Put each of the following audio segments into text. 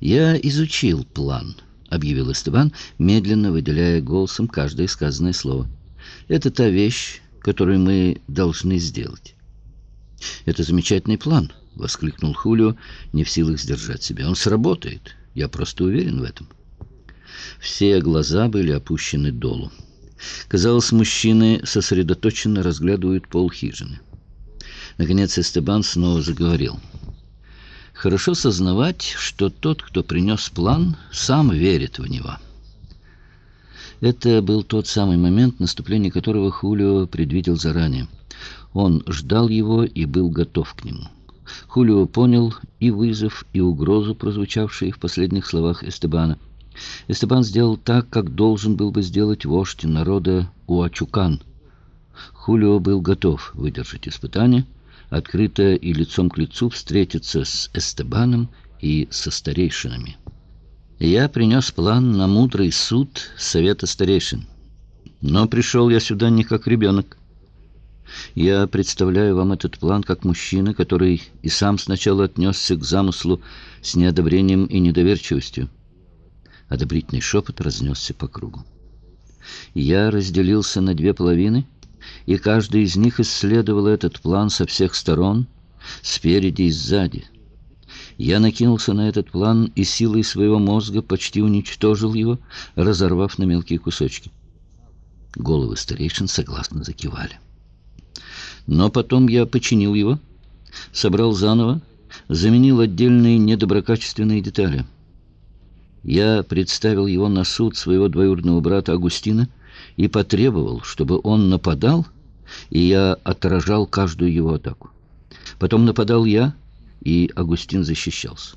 «Я изучил план», — объявил Эстебан, медленно выделяя голосом каждое сказанное слово. «Это та вещь, которую мы должны сделать». «Это замечательный план», — воскликнул Хулио, не в силах сдержать себя. «Он сработает. Я просто уверен в этом». Все глаза были опущены долу. Казалось, мужчины сосредоточенно разглядывают пол хижины. Наконец Эстебан снова заговорил. «Хорошо сознавать, что тот, кто принес план, сам верит в него». Это был тот самый момент, наступление которого Хулио предвидел заранее. Он ждал его и был готов к нему. Хулио понял и вызов, и угрозу, прозвучавшие в последних словах Эстебана. Эстебан сделал так, как должен был бы сделать вождь народа Уачукан. Хулио был готов выдержать испытание, открыто и лицом к лицу встретиться с Эстебаном и со старейшинами. Я принес план на мудрый суд Совета старейшин. Но пришел я сюда не как ребенок. Я представляю вам этот план как мужчина, который и сам сначала отнесся к замыслу с неодобрением и недоверчивостью. Одобрительный шепот разнесся по кругу. Я разделился на две половины, и каждый из них исследовал этот план со всех сторон, спереди и сзади. Я накинулся на этот план и силой своего мозга почти уничтожил его, разорвав на мелкие кусочки. Головы старейшин согласно закивали. Но потом я починил его, собрал заново, заменил отдельные недоброкачественные детали — я представил его на суд своего двоюродного брата Агустина и потребовал, чтобы он нападал, и я отражал каждую его атаку. Потом нападал я, и Агустин защищался.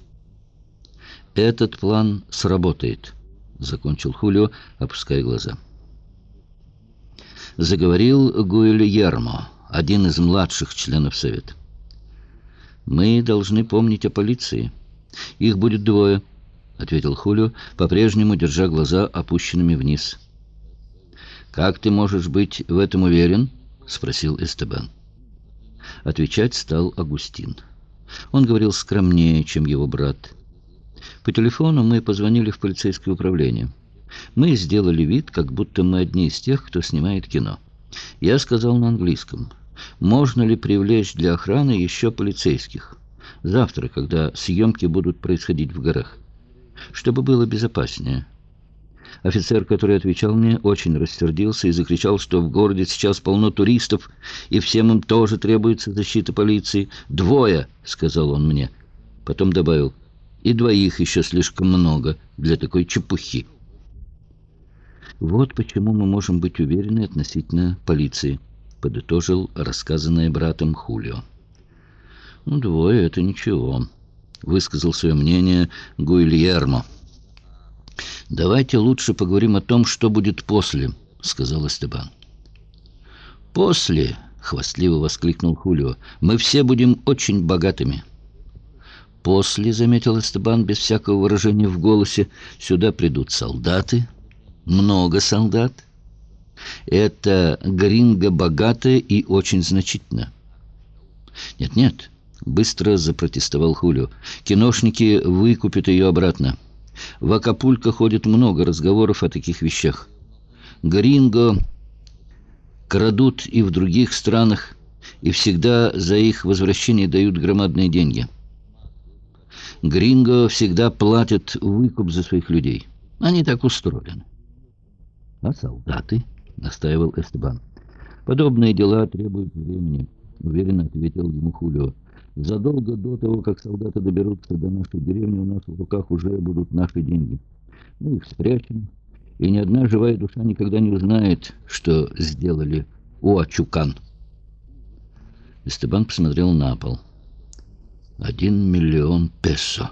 «Этот план сработает», — закончил Хулио, опуская глаза. Заговорил Гуэльермо, один из младших членов Совета. «Мы должны помнить о полиции. Их будет двое». — ответил Хулио, по-прежнему держа глаза опущенными вниз. «Как ты можешь быть в этом уверен?» — спросил Эстебан. Отвечать стал Агустин. Он говорил скромнее, чем его брат. По телефону мы позвонили в полицейское управление. Мы сделали вид, как будто мы одни из тех, кто снимает кино. Я сказал на английском, можно ли привлечь для охраны еще полицейских? Завтра, когда съемки будут происходить в горах чтобы было безопаснее. Офицер, который отвечал мне, очень рассердился и закричал, что в городе сейчас полно туристов, и всем им тоже требуется защита полиции. «Двое!» — сказал он мне. Потом добавил, «И двоих еще слишком много для такой чепухи». «Вот почему мы можем быть уверены относительно полиции», — подытожил рассказанное братом Хулио. «Ну, двое — это ничего». — высказал свое мнение Гуильермо. «Давайте лучше поговорим о том, что будет после», — сказал Эстебан. «После», — хвастливо воскликнул Хулио, — «мы все будем очень богатыми». «После», — заметил Эстебан без всякого выражения в голосе, — «сюда придут солдаты, много солдат. Это гринго богатая и очень значительно». «Нет-нет», Быстро запротестовал Хулио. «Киношники выкупят ее обратно. В Акапулько ходит много разговоров о таких вещах. Гринго крадут и в других странах, и всегда за их возвращение дают громадные деньги. Гринго всегда платят выкуп за своих людей. Они так устроены. А солдаты, — настаивал Эстебан, — подобные дела требуют времени, — уверенно ответил ему Хулио. Задолго до того, как солдаты доберутся до нашей деревни, у нас в руках уже будут наши деньги. Мы их спрячем, и ни одна живая душа никогда не узнает, что сделали Уачукан. Эстебан посмотрел на пол. Один миллион песо.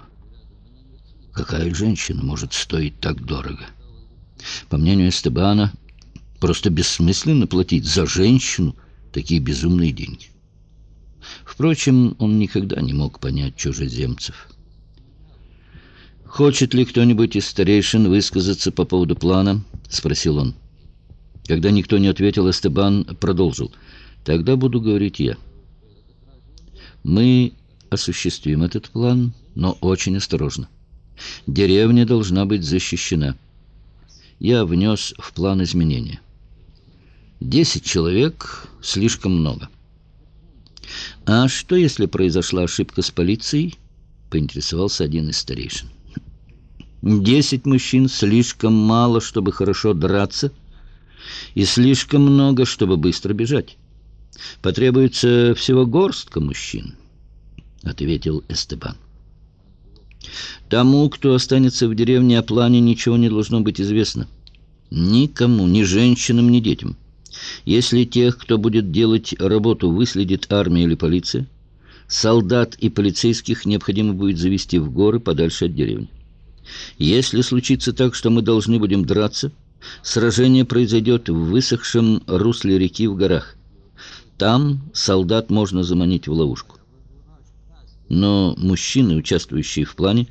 Какая женщина может стоить так дорого? По мнению Эстебана, просто бессмысленно платить за женщину такие безумные деньги. Впрочем, он никогда не мог понять чужеземцев. «Хочет ли кто-нибудь из старейшин высказаться по поводу плана?» — спросил он. Когда никто не ответил, Эстебан продолжил. «Тогда буду говорить я. Мы осуществим этот план, но очень осторожно. Деревня должна быть защищена. Я внес в план изменения. Десять человек — слишком много. А что, если произошла ошибка с полицией? Поинтересовался один из старейшин. Десять мужчин слишком мало, чтобы хорошо драться, и слишком много, чтобы быстро бежать. Потребуется всего горстка мужчин, — ответил Эстебан. Тому, кто останется в деревне о плане, ничего не должно быть известно. Никому, ни женщинам, ни детям. Если тех, кто будет делать работу, выследит армия или полиция, солдат и полицейских необходимо будет завести в горы подальше от деревни. Если случится так, что мы должны будем драться, сражение произойдет в высохшем русле реки в горах. Там солдат можно заманить в ловушку. Но мужчины, участвующие в плане,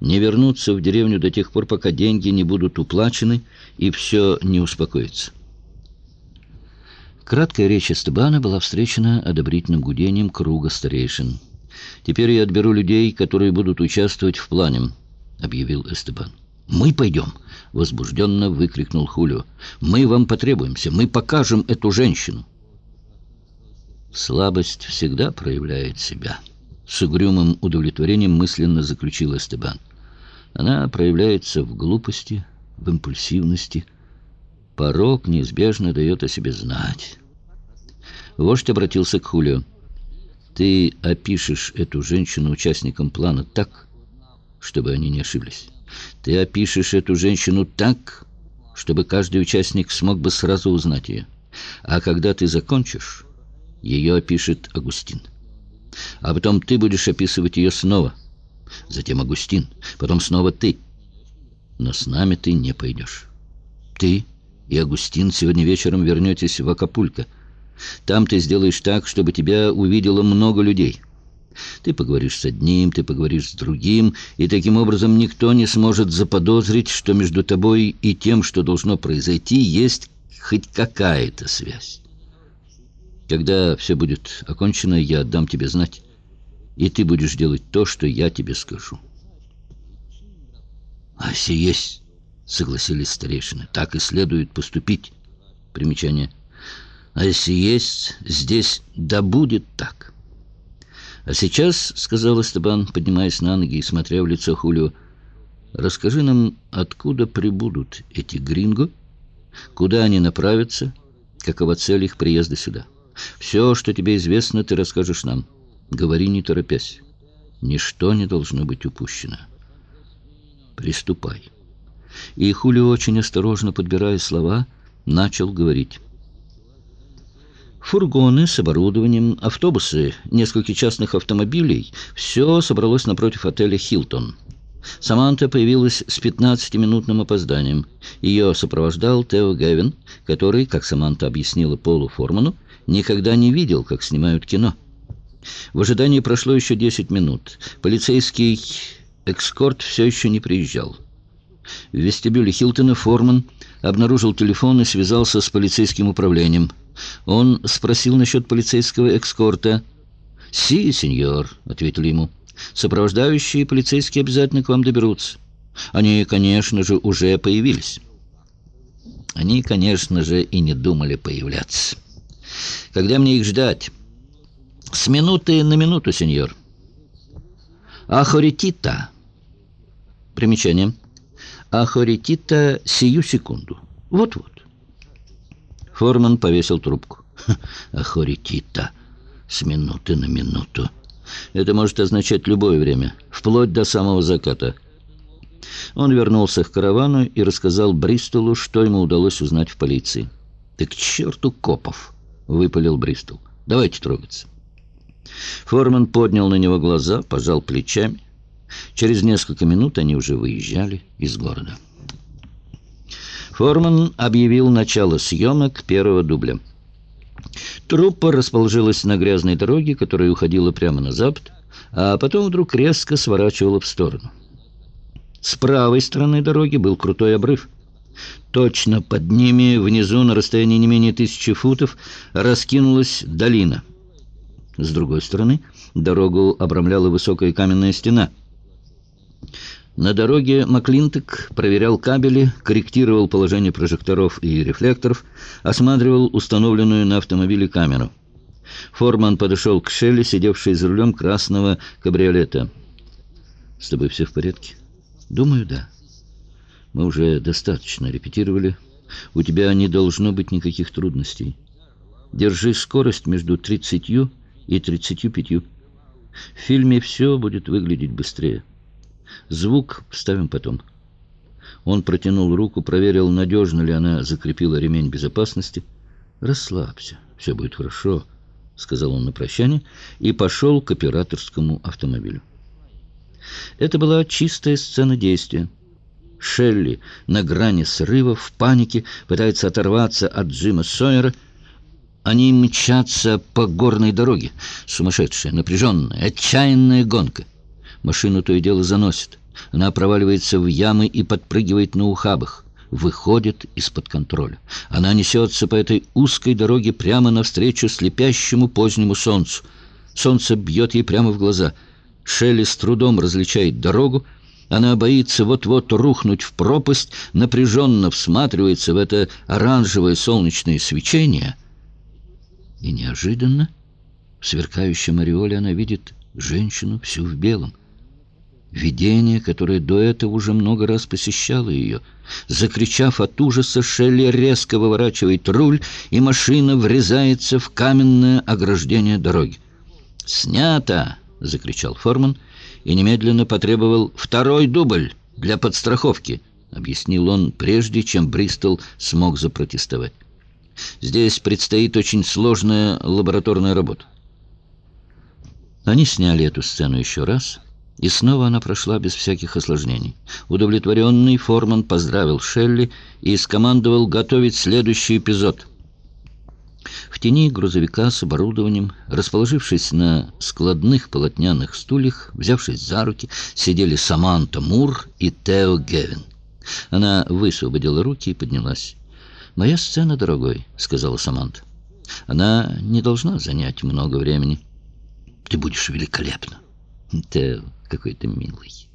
не вернутся в деревню до тех пор, пока деньги не будут уплачены и все не успокоится. Краткая речь Эстебана была встречена одобрительным гудением круга старейшин. «Теперь я отберу людей, которые будут участвовать в плане», — объявил Эстебан. «Мы пойдем!» — возбужденно выкрикнул Хулио. «Мы вам потребуемся! Мы покажем эту женщину!» Слабость всегда проявляет себя. С угрюмым удовлетворением мысленно заключил Эстебан. Она проявляется в глупости, в импульсивности. Порог неизбежно дает о себе знать. Вождь обратился к Хулио. «Ты опишешь эту женщину участникам плана так, чтобы они не ошиблись. Ты опишешь эту женщину так, чтобы каждый участник смог бы сразу узнать ее. А когда ты закончишь, ее опишет Агустин. А потом ты будешь описывать ее снова. Затем Агустин, потом снова ты. Но с нами ты не пойдешь. Ты и Агустин сегодня вечером вернетесь в Акапулько — там ты сделаешь так, чтобы тебя увидело много людей. Ты поговоришь с одним, ты поговоришь с другим, и таким образом никто не сможет заподозрить, что между тобой и тем, что должно произойти, есть хоть какая-то связь. Когда все будет окончено, я отдам тебе знать, и ты будешь делать то, что я тебе скажу. А все есть, согласились старейшины. Так и следует поступить. Примечание – а если есть здесь, да будет так. А сейчас, — сказал Эстебан, поднимаясь на ноги и смотря в лицо Хулио, — расскажи нам, откуда прибудут эти гринго, куда они направятся, какова цель их приезда сюда. Все, что тебе известно, ты расскажешь нам. Говори, не торопясь. Ничто не должно быть упущено. Приступай. И Хулио, очень осторожно подбирая слова, начал говорить. Фургоны с оборудованием, автобусы, несколько частных автомобилей — все собралось напротив отеля «Хилтон». Саманта появилась с 15-минутным опозданием. Ее сопровождал Тео Гевин, который, как Саманта объяснила Полу Форману, никогда не видел, как снимают кино. В ожидании прошло еще 10 минут. Полицейский экскорт все еще не приезжал. В вестибюле Хилтона Форман обнаружил телефон и связался с полицейским управлением – он спросил насчет полицейского экскорта. «Си, сеньор», — ответили ему. «Сопровождающие полицейские обязательно к вам доберутся. Они, конечно же, уже появились». Они, конечно же, и не думали появляться. «Когда мне их ждать?» «С минуты на минуту, сеньор». «Ахоритита». Примечание. «Ахоритита сию секунду». Вот-вот. Форман повесил трубку. Ахоритита. С минуты на минуту. Это может означать любое время, вплоть до самого заката. Он вернулся к каравану и рассказал Бристолу, что ему удалось узнать в полиции. «Да к черту копов!» — выпалил Бристол. «Давайте трогаться». Форман поднял на него глаза, пожал плечами. Через несколько минут они уже выезжали из города. Форман объявил начало съемок первого дубля. Труппа расположилась на грязной дороге, которая уходила прямо на запад, а потом вдруг резко сворачивала в сторону. С правой стороны дороги был крутой обрыв. Точно под ними, внизу, на расстоянии не менее тысячи футов, раскинулась долина. С другой стороны, дорогу обрамляла высокая каменная стена. На дороге Маклинток проверял кабели, корректировал положение прожекторов и рефлекторов, осматривал установленную на автомобиле камеру. Форман подошел к Шелли, сидевшей за рулем красного кабриолета. «С тобой все в порядке?» «Думаю, да. Мы уже достаточно репетировали. У тебя не должно быть никаких трудностей. Держи скорость между 30 и 35. В фильме все будет выглядеть быстрее. Звук вставим потом». Он протянул руку, проверил, надежно ли она закрепила ремень безопасности. «Расслабься, все будет хорошо» сказал он на прощание, и пошел к операторскому автомобилю. Это была чистая сцена действия. Шелли на грани срыва, в панике, пытается оторваться от Джима Сойера. Они мчатся по горной дороге. Сумасшедшая, напряженная, отчаянная гонка. Машину то и дело заносит. Она проваливается в ямы и подпрыгивает на ухабах выходит из-под контроля. Она несется по этой узкой дороге прямо навстречу слепящему позднему солнцу. Солнце бьет ей прямо в глаза. Шелли с трудом различает дорогу. Она боится вот-вот рухнуть в пропасть, напряженно всматривается в это оранжевое солнечное свечение. И неожиданно в сверкающем ореоле она видит женщину всю в белом. Видение, которое до этого уже много раз посещало ее. Закричав от ужаса, Шелли резко выворачивает руль, и машина врезается в каменное ограждение дороги. «Снято!» — закричал Форман и немедленно потребовал «второй дубль для подстраховки», — объяснил он, прежде чем Бристол смог запротестовать. «Здесь предстоит очень сложная лабораторная работа». Они сняли эту сцену еще раз — и снова она прошла без всяких осложнений. Удовлетворенный Форман поздравил Шелли и скомандовал готовить следующий эпизод. В тени грузовика с оборудованием, расположившись на складных полотняных стульях, взявшись за руки, сидели Саманта Мур и Тео Гевин. Она высвободила руки и поднялась. «Моя сцена, дорогой», — сказала Саманта. «Она не должна занять много времени. Ты будешь великолепна». Тео, какой то милый.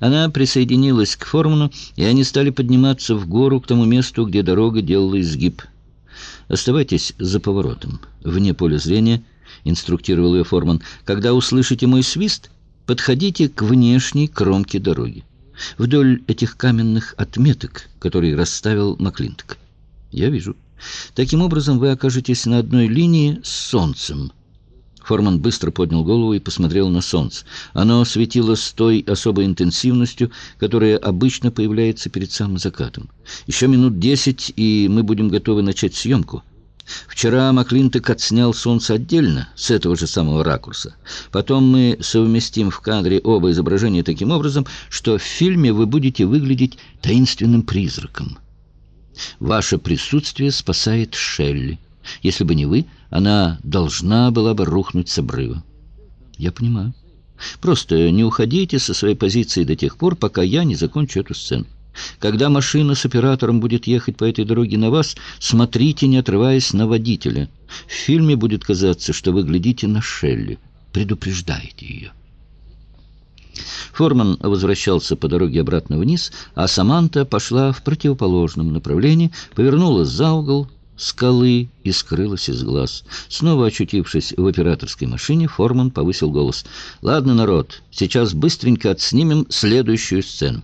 Она присоединилась к Форману, и они стали подниматься в гору к тому месту, где дорога делала изгиб. «Оставайтесь за поворотом, вне поля зрения», — инструктировал ее Форман. «Когда услышите мой свист, подходите к внешней кромке дороги, вдоль этих каменных отметок, которые расставил Маклинток. Я вижу. Таким образом вы окажетесь на одной линии с Солнцем». Форман быстро поднял голову и посмотрел на солнце. Оно светило с той особой интенсивностью, которая обычно появляется перед самым закатом. Еще минут десять, и мы будем готовы начать съемку. Вчера Маклинток отснял солнце отдельно, с этого же самого ракурса. Потом мы совместим в кадре оба изображения таким образом, что в фильме вы будете выглядеть таинственным призраком. Ваше присутствие спасает Шелли. Если бы не вы, она должна была бы рухнуть с обрыва. Я понимаю. Просто не уходите со своей позиции до тех пор, пока я не закончу эту сцену. Когда машина с оператором будет ехать по этой дороге на вас, смотрите, не отрываясь на водителя. В фильме будет казаться, что вы глядите на Шелли. Предупреждайте ее. Форман возвращался по дороге обратно вниз, а Саманта пошла в противоположном направлении, повернула за угол, скалы и скрылась из глаз. Снова очутившись в операторской машине, Форман повысил голос. «Ладно, народ, сейчас быстренько отснимем следующую сцену».